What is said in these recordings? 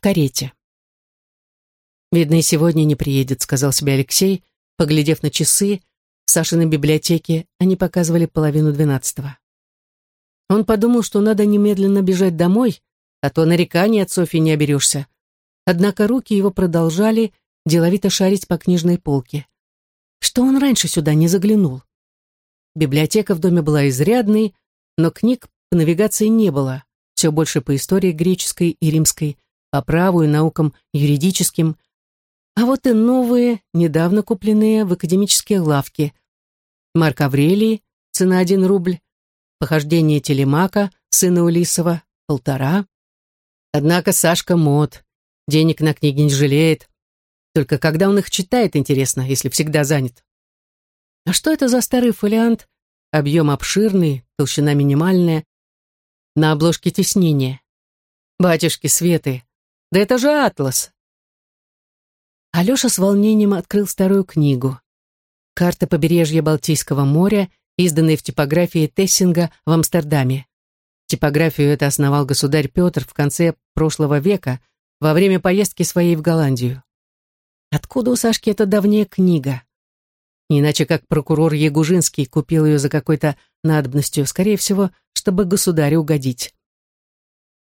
в карете. «Видно, и сегодня не приедет», — сказал себе Алексей, поглядев на часы. В Сашиной библиотеке они показывали половину двенадцатого. Он подумал, что надо немедленно бежать домой, а то нареканий от Софьи не оберешься. Однако руки его продолжали деловито шарить по книжной полке. Что он раньше сюда не заглянул? Библиотека в доме была изрядной, но книг по навигации не было, все больше по истории греческой и римской, по праву и наукам юридическим, а вот и новые, недавно купленные в академические лавки. Марк Аврелий, цена один рубль, похождение Телемака, сына Улисова, полтора. Однако Сашка мод, денег на книги не жалеет. Только когда он их читает, интересно, если всегда занят. А что это за старый фолиант? Объем обширный, толщина минимальная. На обложке теснение. Батюшки Светы, да это же атлас. Алеша с волнением открыл старую книгу. Карта побережья Балтийского моря, изданная в типографии Тессинга в Амстердаме. Типографию это основал государь Петр в конце прошлого века, во время поездки своей в Голландию. Откуда у Сашки эта давняя книга? Не иначе как прокурор Ягужинский купил ее за какой-то надобностью, скорее всего, чтобы государю угодить.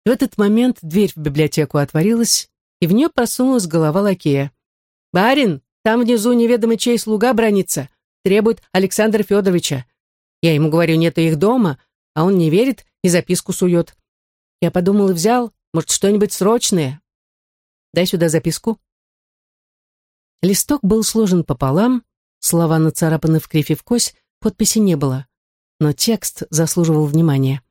В этот момент дверь в библиотеку отворилась, и в нее просунулась голова лакея. «Барин, там внизу неведомый чей слуга бронится, требует Александра Федоровича. Я ему говорю, нет их дома, а он не верит и записку сует. Я подумал и взял, может, что-нибудь срочное. Дай сюда записку». Листок был сложен пополам, Слова нацарапаны в кривь и в кось, подписи не было. Но текст заслуживал внимания.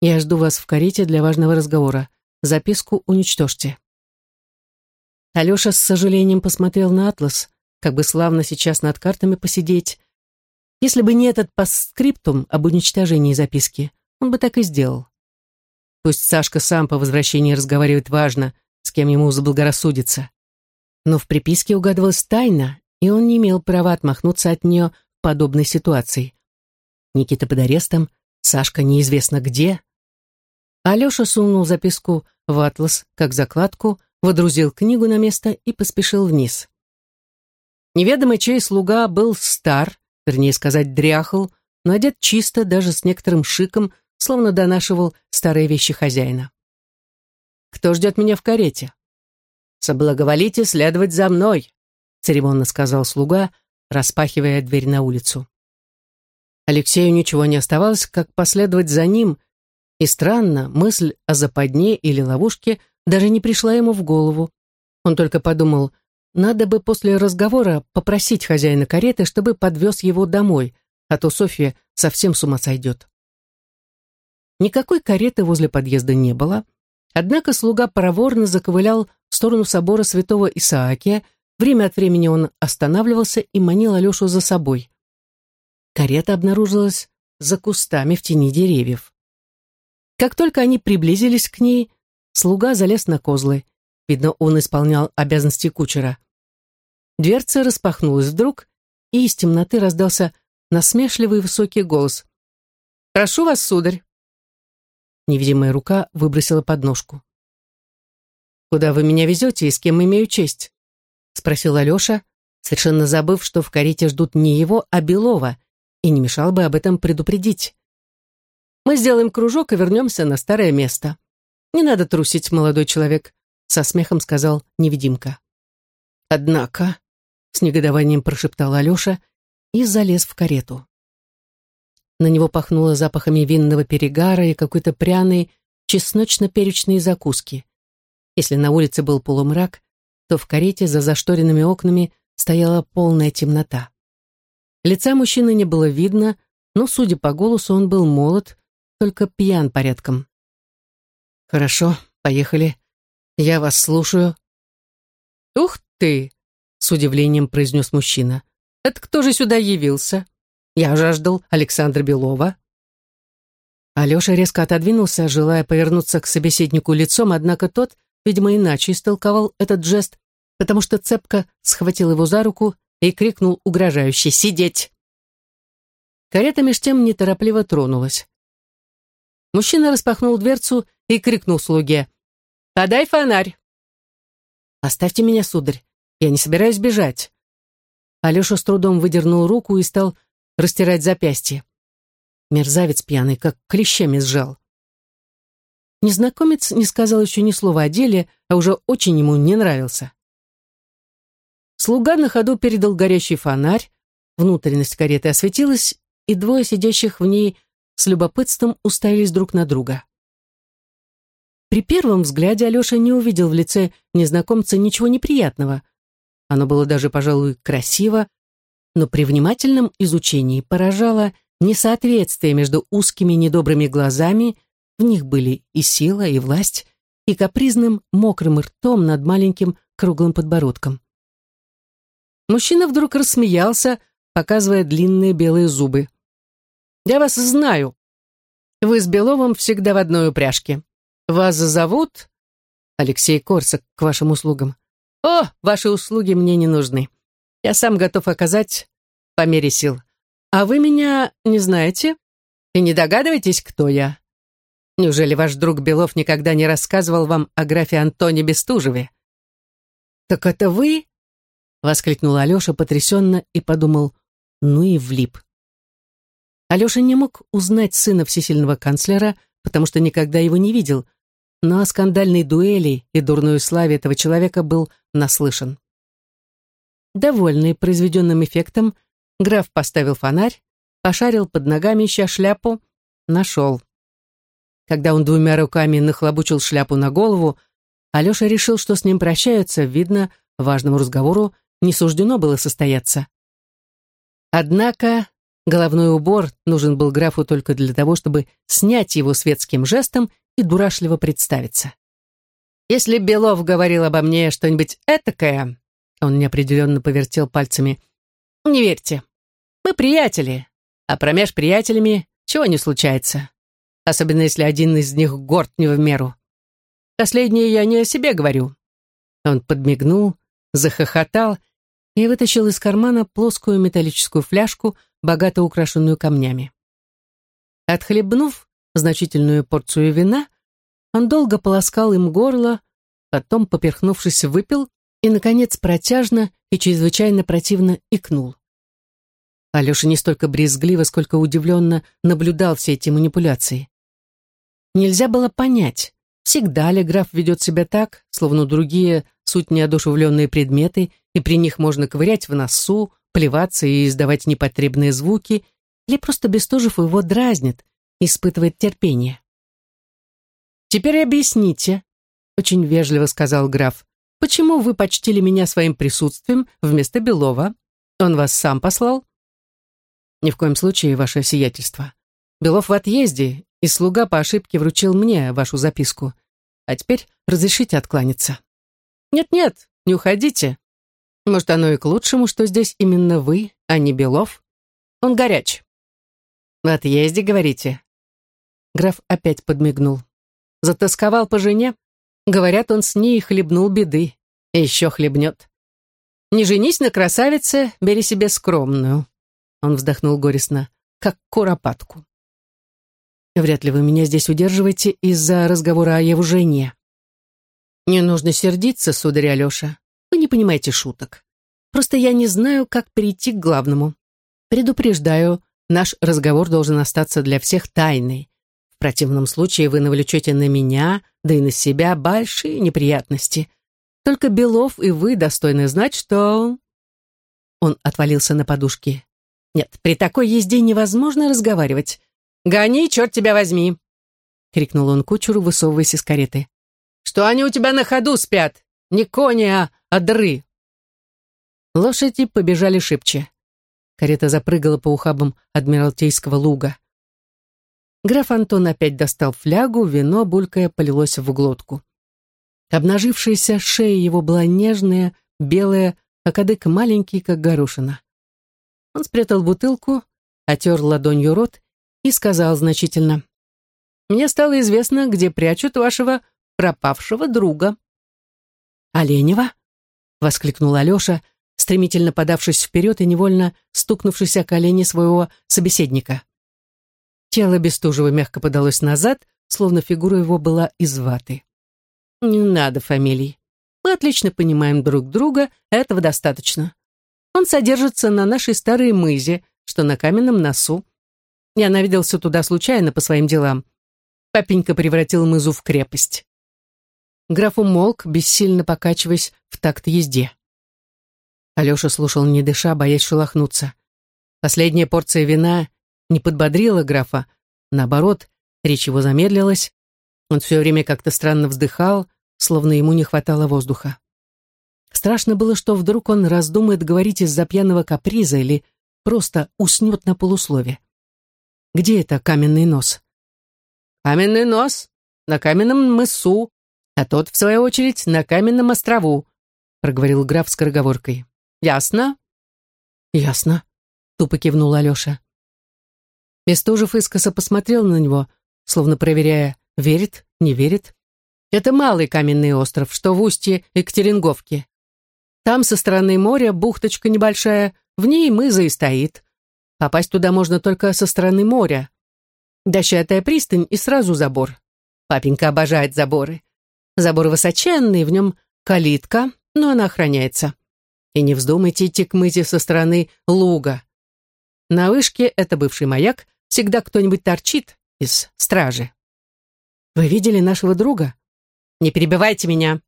«Я жду вас в карете для важного разговора. Записку уничтожьте». Алеша с сожалением посмотрел на атлас, как бы славно сейчас над картами посидеть. Если бы не этот постскриптум об уничтожении записки, он бы так и сделал. Пусть Сашка сам по возвращении разговаривает важно, с кем ему заблагорассудится. Но в приписке угадывалась тайна, и он не имел права отмахнуться от нее в подобной ситуации. Никита под арестом, Сашка неизвестно где. Алеша сунул записку в атлас, как закладку, водрузил книгу на место и поспешил вниз. Неведомый чей слуга был стар, вернее сказать, дряхал, но одет чисто, даже с некоторым шиком, словно донашивал старые вещи хозяина. «Кто ждет меня в карете?» «Соблаговолите следовать за мной», церемонно сказал слуга, распахивая дверь на улицу. Алексею ничего не оставалось, как последовать за ним, и странно, мысль о западне или ловушке даже не пришла ему в голову. Он только подумал, надо бы после разговора попросить хозяина кареты, чтобы подвез его домой, а то Софья совсем с ума сойдет. Никакой кареты возле подъезда не было, однако слуга проворно заковылял в сторону собора святого Исаакия, Время от времени он останавливался и манил Алешу за собой. Карета обнаружилась за кустами в тени деревьев. Как только они приблизились к ней, слуга залез на козлы. Видно, он исполнял обязанности кучера. Дверца распахнулась вдруг, и из темноты раздался насмешливый высокий голос. «Прошу вас, сударь!» Невидимая рука выбросила подножку. «Куда вы меня везете и с кем имею честь?» спросил Алеша, совершенно забыв, что в карете ждут не его, а Белова, и не мешал бы об этом предупредить. «Мы сделаем кружок и вернемся на старое место. Не надо трусить, молодой человек», — со смехом сказал невидимка. «Однако», — с негодованием прошептал Алеша и залез в карету. На него пахнуло запахами винного перегара и какой-то пряной чесночно-перечной закуски. Если на улице был полумрак, то в карете за зашторенными окнами стояла полная темнота. Лица мужчины не было видно, но, судя по голосу, он был молод, только пьян порядком. «Хорошо, поехали. Я вас слушаю». «Ух ты!» — с удивлением произнес мужчина. «Это кто же сюда явился? Я жаждал Александра Белова». Алеша резко отодвинулся, желая повернуться к собеседнику лицом, однако тот видимо, иначе истолковал этот жест, потому что цепко схватил его за руку и крикнул угрожающе «Сидеть!». Карета меж тем неторопливо тронулась. Мужчина распахнул дверцу и крикнул слуге «Подай фонарь!» «Оставьте меня, сударь, я не собираюсь бежать». Алеша с трудом выдернул руку и стал растирать запястье. Мерзавец пьяный, как клещами сжал. Незнакомец не сказал еще ни слова о деле, а уже очень ему не нравился. Слуга на ходу передал горящий фонарь, внутренность кареты осветилась, и двое сидящих в ней с любопытством уставились друг на друга. При первом взгляде Алеша не увидел в лице незнакомца ничего неприятного. Оно было даже, пожалуй, красиво, но при внимательном изучении поражало несоответствие между узкими недобрыми глазами, в них были и сила, и власть, и капризным мокрым ртом над маленьким круглым подбородком. Мужчина вдруг рассмеялся, показывая длинные белые зубы. «Я вас знаю. Вы с Беловым всегда в одной упряжке. Вас зовут...» «Алексей Корсак, к вашим услугам». «О, ваши услуги мне не нужны. Я сам готов оказать по мере сил. А вы меня не знаете? И не догадываетесь, кто я? Неужели ваш друг Белов никогда не рассказывал вам о графе Антоне Бестужеве?» «Так это вы?» Воскликнул Алеша потрясенно и подумал, ну и влип. Алеша не мог узнать сына всесильного канцлера, потому что никогда его не видел, но о скандальной дуэли и дурной славе этого человека был наслышан. Довольный произведенным эффектом, граф поставил фонарь, пошарил под ногами, ища шляпу, нашел. Когда он двумя руками нахлобучил шляпу на голову, Алеша решил, что с ним прощаются, видно, важному разговору не суждено было состояться. Однако головной убор нужен был графу только для того, чтобы снять его светским жестом и дурашливо представиться. «Если Белов говорил обо мне что-нибудь этакое», он неопределенно повертел пальцами, «не верьте. Мы приятели, а промеж приятелями чего не случается, особенно если один из них горд не в меру. Последнее я не о себе говорю». Он подмигнул, захохотал и вытащил из кармана плоскую металлическую фляжку, богато украшенную камнями. Отхлебнув значительную порцию вина, он долго полоскал им горло, потом, поперхнувшись, выпил и, наконец, протяжно и чрезвычайно противно икнул. Алеша не столько брезгливо, сколько удивленно наблюдал все эти манипуляции. Нельзя было понять, всегда ли граф ведет себя так, словно другие суть неодушевленные предметы, и при них можно ковырять в носу, плеваться и издавать непотребные звуки, или просто Бестужев его дразнит, испытывает терпение. «Теперь объясните», — очень вежливо сказал граф, «почему вы почтили меня своим присутствием вместо Белова? Он вас сам послал?» «Ни в коем случае, ваше сиятельство. Белов в отъезде, и слуга по ошибке вручил мне вашу записку. А теперь разрешите откланяться». «Нет-нет, не уходите. Может, оно и к лучшему, что здесь именно вы, а не Белов. Он горяч». «В отъезде, говорите?» Граф опять подмигнул. «Затасковал по жене? Говорят, он с ней хлебнул беды. И еще хлебнет. Не женись на красавице, бери себе скромную». Он вздохнул горестно, как куропатку. «Вряд ли вы меня здесь удерживаете из-за разговора о его жене», «Не нужно сердиться, сударь Алеша. Вы не понимаете шуток. Просто я не знаю, как перейти к главному. Предупреждаю, наш разговор должен остаться для всех тайной. В противном случае вы навлечете на меня, да и на себя большие неприятности. Только Белов и вы достойны знать, что...» Он отвалился на подушке. «Нет, при такой езде невозможно разговаривать. Гони, черт тебя возьми!» — крикнул он кучеру, высовываясь из кареты что они у тебя на ходу спят. Не кони, а одры. Лошади побежали шибче. Карета запрыгала по ухабам Адмиралтейского луга. Граф Антон опять достал флягу, вино, булькая, полилось в глотку. Обнажившаяся шея его была нежная, белая, а кадык маленький, как горошина. Он спрятал бутылку, отер ладонью рот и сказал значительно. «Мне стало известно, где прячут вашего пропавшего друга. «Оленева?» — воскликнул Алеша, стремительно подавшись вперед и невольно стукнувшись о колени своего собеседника. Тело Бестужева мягко подалось назад, словно фигура его была из ваты. Не надо фамилий. Мы отлично понимаем друг друга, этого достаточно. Он содержится на нашей старой мызе, что на каменном носу. Я навиделся туда случайно по своим делам. Папенька превратил мызу в крепость. Граф умолк, бессильно покачиваясь в такт езде. Алеша слушал не дыша, боясь шелохнуться. Последняя порция вина не подбодрила графа. Наоборот, речь его замедлилась. Он все время как-то странно вздыхал, словно ему не хватало воздуха. Страшно было, что вдруг он раздумает говорить из-за пьяного каприза или просто уснет на полуслове. Где это каменный нос? Каменный нос на каменном мысу, а тот, в свою очередь, на каменном острову, проговорил граф скороговоркой. Ясно? Ясно, тупо кивнул Алеша. Бестужев искоса посмотрел на него, словно проверяя, верит, не верит. Это малый каменный остров, что в устье Екатеринговки. Там со стороны моря бухточка небольшая, в ней мыза и стоит. Попасть туда можно только со стороны моря. Дощатая пристань и сразу забор. Папенька обожает заборы. Забор высоченный, в нем калитка, но она охраняется. И не вздумайте идти к мызе со стороны луга. На вышке, это бывший маяк, всегда кто-нибудь торчит из стражи. «Вы видели нашего друга?» «Не перебивайте меня!»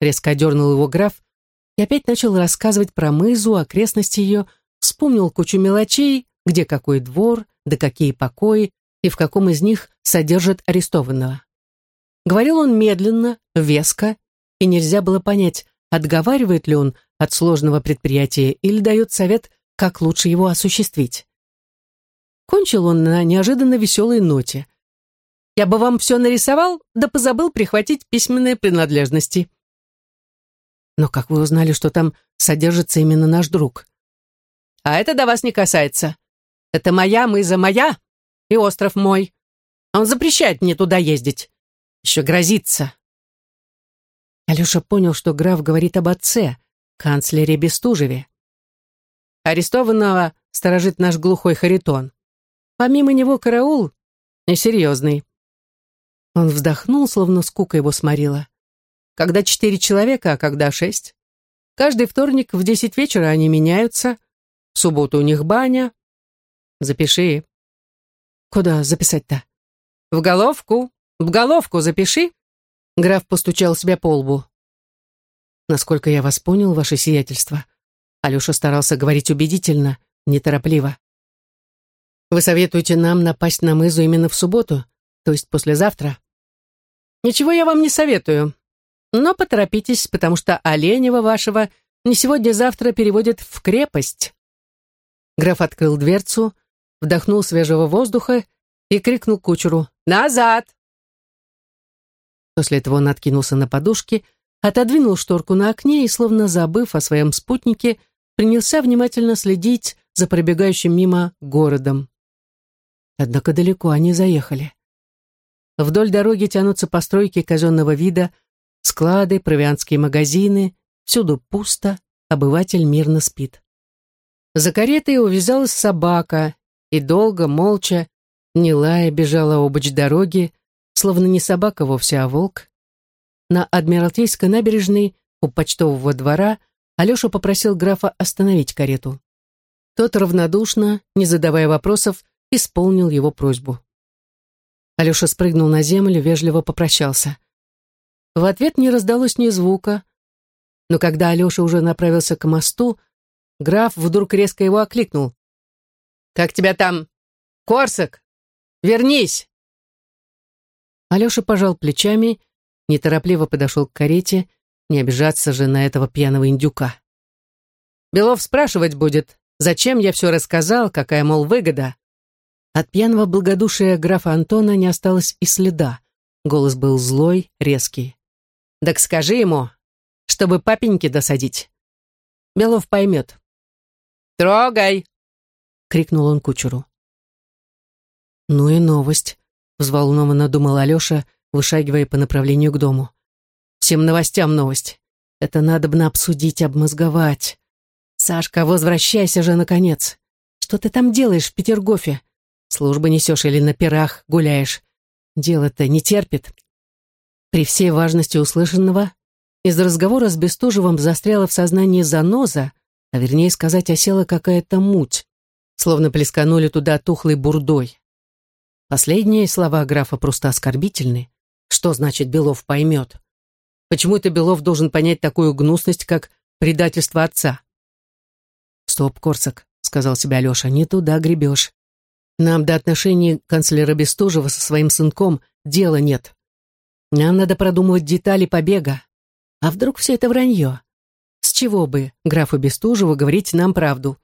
Резко одернул его граф и опять начал рассказывать про мызу, окрестности ее, вспомнил кучу мелочей, где какой двор, да какие покои, и в каком из них содержат арестованного. Говорил он медленно, веско, и нельзя было понять, отговаривает ли он от сложного предприятия или дает совет, как лучше его осуществить. Кончил он на неожиданно веселой ноте. «Я бы вам все нарисовал, да позабыл прихватить письменные принадлежности». «Но как вы узнали, что там содержится именно наш друг?» «А это до вас не касается. Это моя мыза моя, и остров мой. Он запрещает мне туда ездить. Еще грозится. Алеша понял, что граф говорит об отце, канцлере Бестужеве. Арестованного сторожит наш глухой Харитон. Помимо него караул несерьезный. Он вздохнул, словно скука его сморила. Когда четыре человека, а когда шесть? Каждый вторник в десять вечера они меняются. В субботу у них баня. Запиши. Куда записать-то? В головку. В головку запиши. Граф постучал себя по лбу. Насколько я вас понял, ваше сиятельство. Алеша старался говорить убедительно, неторопливо. Вы советуете нам напасть на мызу именно в субботу, то есть послезавтра? Ничего я вам не советую. Но поторопитесь, потому что Оленева вашего не сегодня-завтра переводят в крепость. Граф открыл дверцу, вдохнул свежего воздуха и крикнул кучеру «Назад!». После этого он откинулся на подушки, отодвинул шторку на окне и, словно забыв о своем спутнике, принялся внимательно следить за пробегающим мимо городом. Однако далеко они заехали. Вдоль дороги тянутся постройки казенного вида, склады, провианские магазины, всюду пусто, обыватель мирно спит. За каретой увязалась собака, и долго, молча, не лая, бежала обочь дороги, словно не собака вовсе, а волк. На Адмиралтейской набережной у почтового двора Алеша попросил графа остановить карету. Тот равнодушно, не задавая вопросов, исполнил его просьбу. Алеша спрыгнул на землю, вежливо попрощался. В ответ не раздалось ни звука, но когда Алеша уже направился к мосту, граф вдруг резко его окликнул. «Как тебя там? Корсак! Вернись!» Алеша пожал плечами, неторопливо подошел к карете, не обижаться же на этого пьяного индюка. Белов спрашивать будет, зачем я все рассказал, какая, мол, выгода. От пьяного благодушия графа Антона не осталось и следа. Голос был злой, резкий. «Так скажи ему, чтобы папеньки досадить. Белов поймет». «Трогай!» — крикнул он кучеру. Ну и новость взволнованно думал Алеша, вышагивая по направлению к дому. Всем новостям новость. Это надо бы обсудить, обмозговать. Сашка, возвращайся же, наконец. Что ты там делаешь в Петергофе? Службы несешь или на пирах гуляешь? Дело-то не терпит. При всей важности услышанного из разговора с Бестужевым застряла в сознании заноза, а вернее сказать, осела какая-то муть, словно плесканули туда тухлой бурдой. Последние слова графа просто оскорбительны. Что значит Белов поймет? Почему это Белов должен понять такую гнусность, как предательство отца? «Стоп, Корсак», — сказал себе Алеша, — «не туда гребешь. Нам до отношений канцлера Бестужева со своим сынком дела нет. Нам надо продумывать детали побега. А вдруг все это вранье? С чего бы графу Бестужеву говорить нам правду?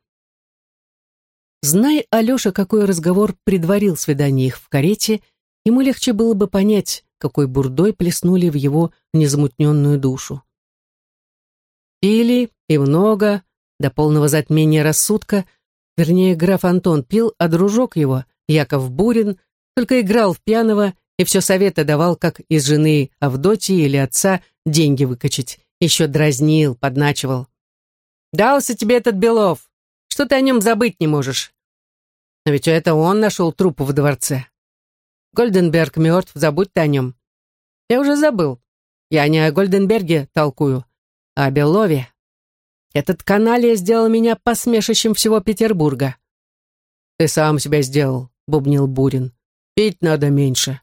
Зная Алеша, какой разговор предварил свидание их в карете, ему легче было бы понять, какой бурдой плеснули в его незамутненную душу. Пили и много, до полного затмения рассудка, вернее, граф Антон пил, а дружок его, Яков Бурин, только играл в пьяного и все советы давал, как из жены Авдотьи или отца деньги выкачать. Еще дразнил, подначивал. «Дался тебе этот Белов! Что ты о нем забыть не можешь?» Но ведь это он нашел труп в дворце. Гольденберг мертв, забудь ты о нем. Я уже забыл. Я не о Гольденберге толкую, а о Белове. Этот каналия сделал меня посмешищем всего Петербурга. Ты сам себя сделал, бубнил Бурин. Пить надо меньше.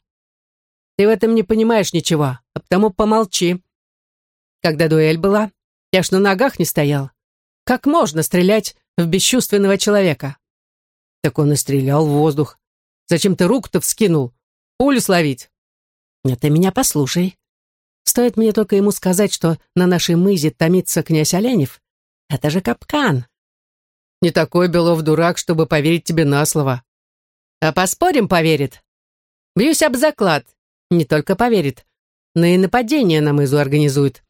Ты в этом не понимаешь ничего, а потому помолчи. Когда дуэль была, я ж на ногах не стоял. Как можно стрелять в бесчувственного человека? Так он и стрелял в воздух. Зачем ты руку-то вскинул? Пулю словить? Нет, ты меня послушай. Стоит мне только ему сказать, что на нашей мызе томится князь Оленев. Это же капкан. Не такой Белов дурак, чтобы поверить тебе на слово. А поспорим, поверит. Бьюсь об заклад. Не только поверит, но и нападение на мызу организует.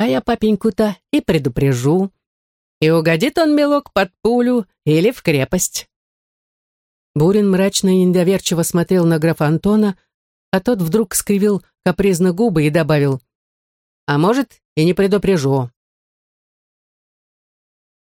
А я папеньку-то и предупрежу. И угодит он, мелок, под пулю или в крепость. Бурин мрачно и недоверчиво смотрел на графа Антона, а тот вдруг скривил капризно губы и добавил, «А может, и не предупрежу.